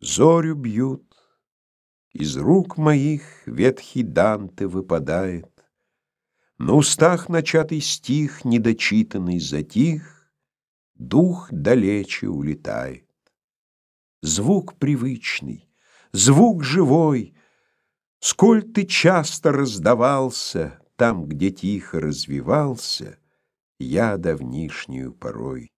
Зорю бьют, из рук моих ветхий Данте выпадает, На устах начатый стих, недочитанный, затих, Дух далече улетает. Звук привычный, звук живой, Сколь ты часто раздавался Там, где тихо развивался Я давнишнюю порой.